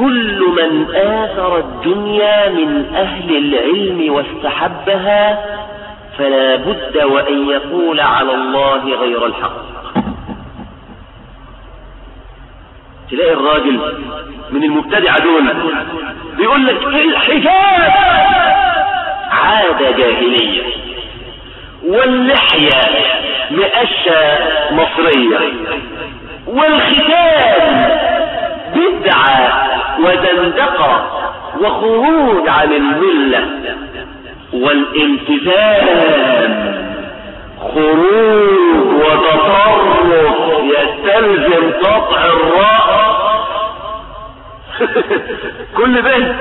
كل من آثر الدنيا من أهل العلم واستحبها فلا بد وأن يقول على الله غير الحق. تلاقي الراجل من المبتدع دول بيقول لك الحجاب عادة جاهلية واللحية مقشة مصرية والختان بدعة وزندقة وخروج عن الملة والالتزام. خروج وتطرف يستلزم قطع الرأس كل بنت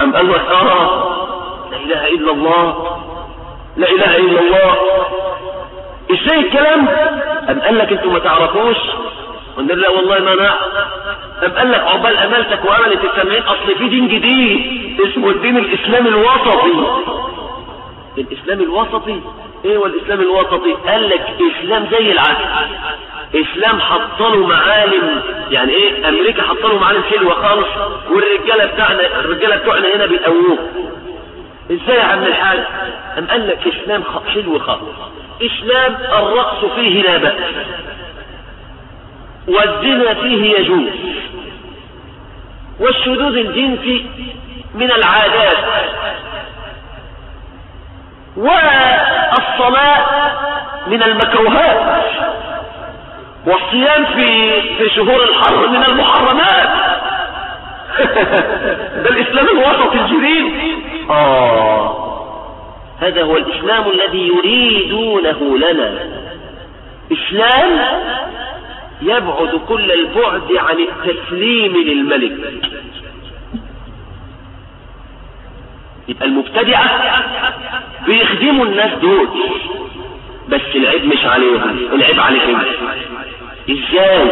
أم قال لك آه لا إله إلا الله. لا إله إلا الله. إزاي الكلام؟ أم قال لك أنتوا ما تعرفوش؟ قلنا لا والله ما أنا أم قال لك عقبال امالتك واملة السامعين أصل في دين جديد اسمه الدين الاسلامي الوسطي. الإسلام الوسطي؟ إيه هو الإسلام الوسطي؟ قال لك إسلام زي العسل إسلام حطله معالم. يعني إيه؟ أمريكا حطله معالم حلوة خالص والرجالة بتاعنا الرجالة بتوعنا هنا بيقووه. إزاي يا عم الحاج؟ أم قال لك إسلام حلو خالص. إسلام الرقص فيه لا بأس والزنا فيه يجوز. والشذوذ الجنسي من العادات. والصلاة من المكروهات. والصيام في في شهور الحر من المحرمات. ده الإسلام الوسط الجديد. آه. هذا هو الإسلام الذي يريدونه لنا. إسلام يبعد كل البعد عن التسليم للملك. يبقى المبتدعة بيخدموا الناس دول. بس العيب مش عليهم العيب انت إزاي؟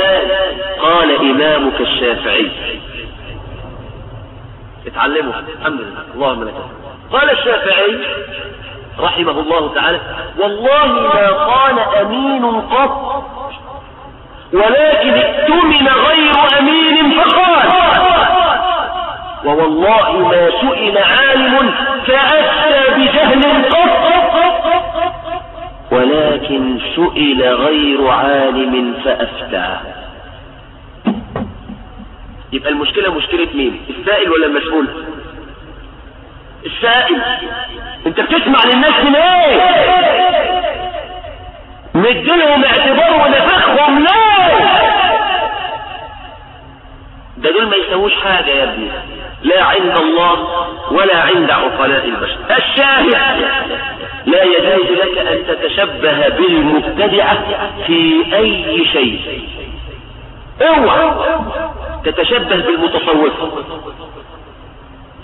قال إمامك الشافعي. اتعلموا. الحمد لله. اللهم لك قال الشافعي رحمه الله تعالى والله ما قال أمين قط ولكن ائتمن غير أمين فقال. ووالله ما سئل عالم ولكن سئل غير عالم فأفتى. يبقى المشكلة مشكلة مين؟ السائل ولا المسؤول؟ السائل. انت بتسمع للناس من إيه؟ مديلهم اعتبار ونفخهم ليه ده دول ما يسووش حاجة يا ابني. لا عند الله ولا عند عقلاء البشر. الشاهد. لا يجوز لك أن تتشبه بالمبتدعة في أي شيء اوعى تتشبه بالمتصوفة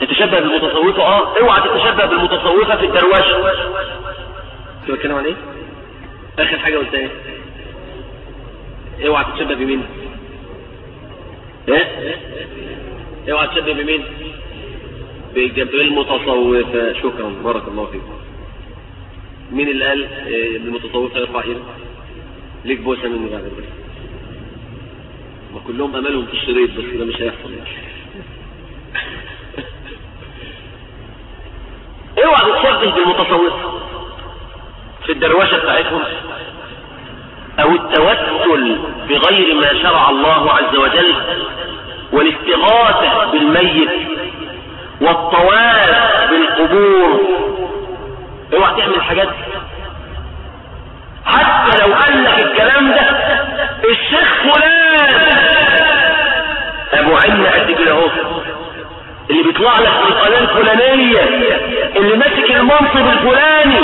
تتشبه بالمتصوفة آه اوعى تتشبه بالمتصوفة في الدرواشة كنت بتكلم عن إيه؟ آخر حاجة قلت إيه؟ اوعى تتشبه بمين؟ إيه؟ اوعى تشبه بمين بالمتصوفة شكرا بارك الله فيك مين اللي قال إيه بالمتصوفة يرفع ايده ليك بوسة مني بعد بس ما كلهم أملهم في الشريط بس ده مش هيحصل. اوعى تشبه بالمتصوفة في الدروشة بتاعتهم. أو التوسل بغير ما شرع الله عز وجل والاستغاثة بالميت والطواف بالقبور اوعى تعمل حاجات. حتى لو قال لك الكلام ده الشيخ فلان. أبو عين قد كده أهو. اللي بيطلع لك في القناة الفلانية اللي ماسك المنصب الفلاني.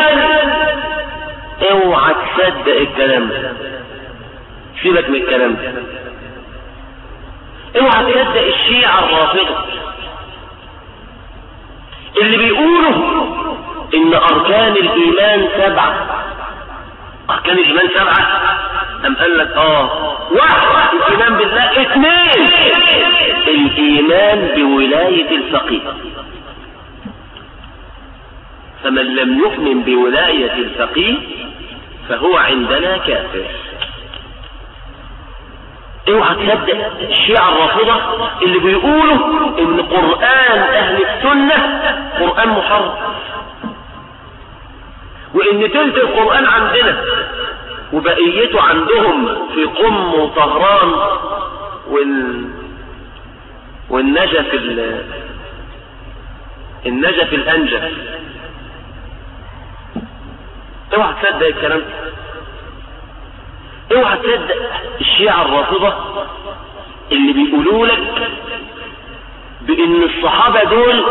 اوعى تصدق الكلام ده. سيبك من الكلام ده. اوعى تصدق الشيعة الرافضة. اللي بيقولوا إن أركان الإيمان سبعة. أركان الإيمان سبعة؟ أم قال لك آه. واحد الإيمان بالله. اثنين الإيمان بولاية الفقيه فمن لم يؤمن بولاية الفقيه فهو عندنا كافر. اوعى تصدق الشيعة الرافضة اللي بيقولوا إن قرآن أهل السنة قرآن محرم. وان تلت القرآن عندنا وبقيته عندهم في قم وطهران وال والنجف ال... النجف الانجف اوعى تصدق الكلام اوعى تصدق الشيعة الرافضة اللي بيقولوا لك بإن الصحابة دول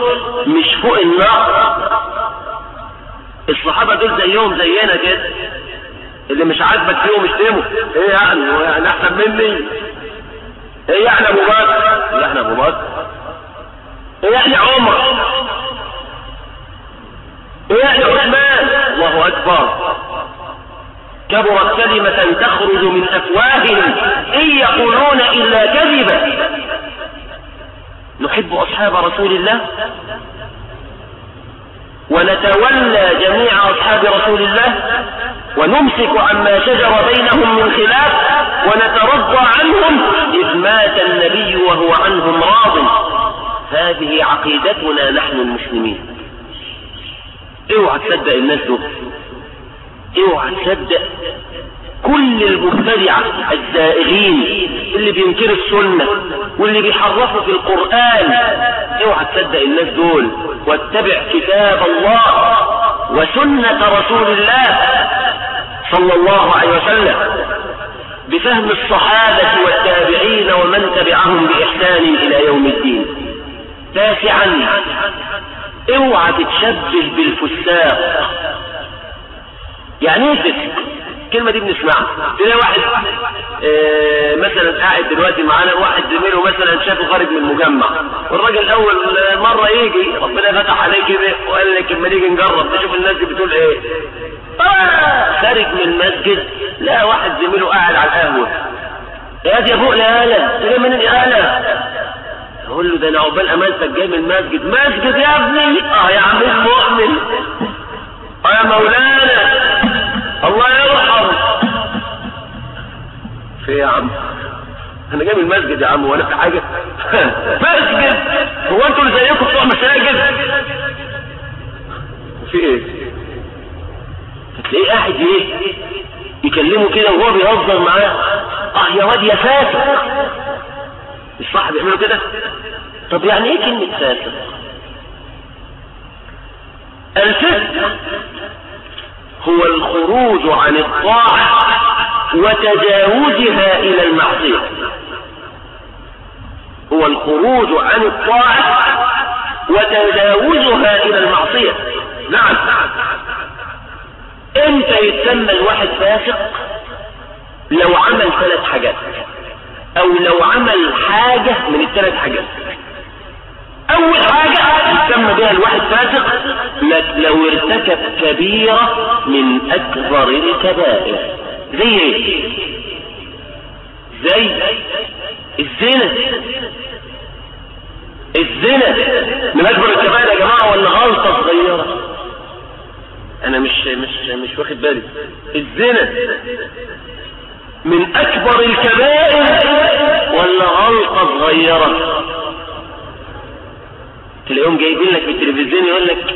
مش فوق النار الصحابة دول زيهم زينا كده. اللي مش عاجبك فيهم اشتمه إيه يعني؟ هو يعني أحسن مني. إيه يعني أبو بكر؟ لا إحنا أبو بكر. إيه يعني عمر؟ إيه يعني عثمان؟ الله أكبر. كبرت كلمة تخرج من أفواههم. إن يقولون إلا كذبا. نحب أصحاب رسول الله؟ ونتولى جميع أصحاب رسول الله ونمسك عما شجر بينهم من خلاف ونترضى عنهم إذ مات النبي وهو عنهم راض. هذه عقيدتنا نحن المسلمين. اوعى تصدق الناس دول. اوعى تصدق كل المبتدعة الزائغين. اللي بينكروا السنة واللي بيحرفوا في القرآن. اوعى تصدق الناس دول. واتبع كتاب الله وسنة رسول الله صلى الله عليه وسلم. بفهم الصحابة والتابعين ومن تبعهم بإحسان إلى يوم الدين. تاسعا اوعى تتشبه بالفساق. يعني إيه فسق الكلمة دي بنسمعها. تلاقي واحد آه مثلا قاعد دلوقتي معانا واحد زميله مثلا شافه خارج من المجمع. والراجل أول مرة يجي ربنا فتح عليه كده وقال لك اما نيجي نجرب نشوف الناس دي بتقول إيه. آه خارج من المسجد لا واحد زميله قاعد على القهوة. يا دي أبوك لا لا جاي منين يا لا أقول له ده أنا عقبال امانتك جاي من المسجد. مسجد يا ابني؟ آه يا عم المؤمن آه يا مولانا. في يا عم؟ أنا جاي من المسجد يا عم وأنا في حاجة؟ مسجد! هو أنتوا اللي زيكم بتوع مساجد؟ في إيه؟ تلاقيه قاعد إيه؟ يكلمه كده وهو بيهزر معاه. آه يا واد يا فاسق مش صح بيعملوا كده؟ طب يعني إيه كلمة فاسق الفسق هو الخروج عن الطاعة. وتجاوزها إلى المعصية. هو الخروج عن الطاعة وتجاوزها إلى المعصية. نعم. إمتى يتسمى الواحد فاسق؟ لو عمل ثلاث حاجات. أو لو عمل حاجة من الثلاث حاجات. أول حاجة يسمى بها الواحد فاسق لو ارتكب كبيرة من أكبر الكبائر. زي إيه زي الزنا. الزنا من أكبر الكبائر يا جماعة ولا غلطة صغيرة. أنا مش مش مش واخد بالي. الزنا من أكبر الكبائر ولا غلطة صغيرة. تلاقيهم جايبين لك في التلفزيون يقول لك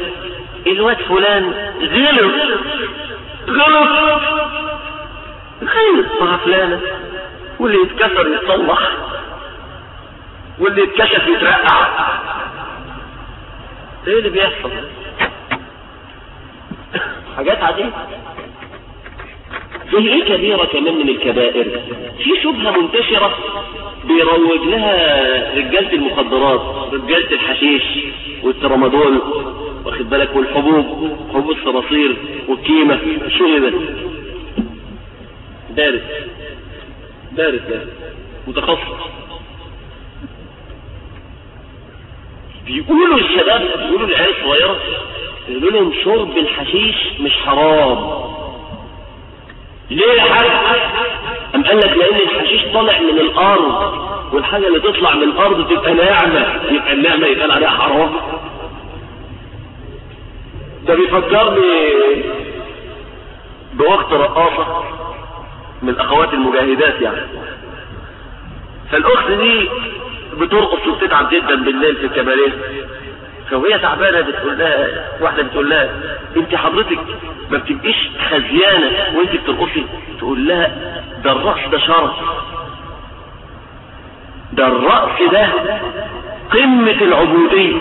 الواد فلان غلط. غلط. غلط مع فلانة واللي يتكسر يتصلح. واللي يتكشف يترقع. إيه اللي بيحصل؟ حاجات عادية. زي إيه كبيرة كمان من الكبائر؟ في شبهة منتشرة بيروج لها رجالة المخدرات رجالة الحشيش والترامادول واخد بالك والحبوب حبوب الصراصير والكيمة شو دارس. دارس دارس. متخصص. بيقولوا الشباب بيقولوا العيال الصغيرة يقولوا لهم شرب الحشيش مش حرام. ليه يا حاج؟ أم قال لك لأن الحشيش طالع من الأرض والحاجة اللي تطلع من الأرض تبقى ناعمة يبقى النعمة يتقال عليها حرام. ده بيفكرني بوقت رقاصة. من اخوات المجاهدات يعني. فالأخت دي بترقص وبتتعب جدا بالليل في الكباريه. فوهي تعبانة بتقول لها واحدة بتقول لها أنت حضرتك ما بتبقيش خزيانة وأنت بترقصي؟ تقول لها ده الرقص ده شرف. ده الرقص ده قمة العبودية.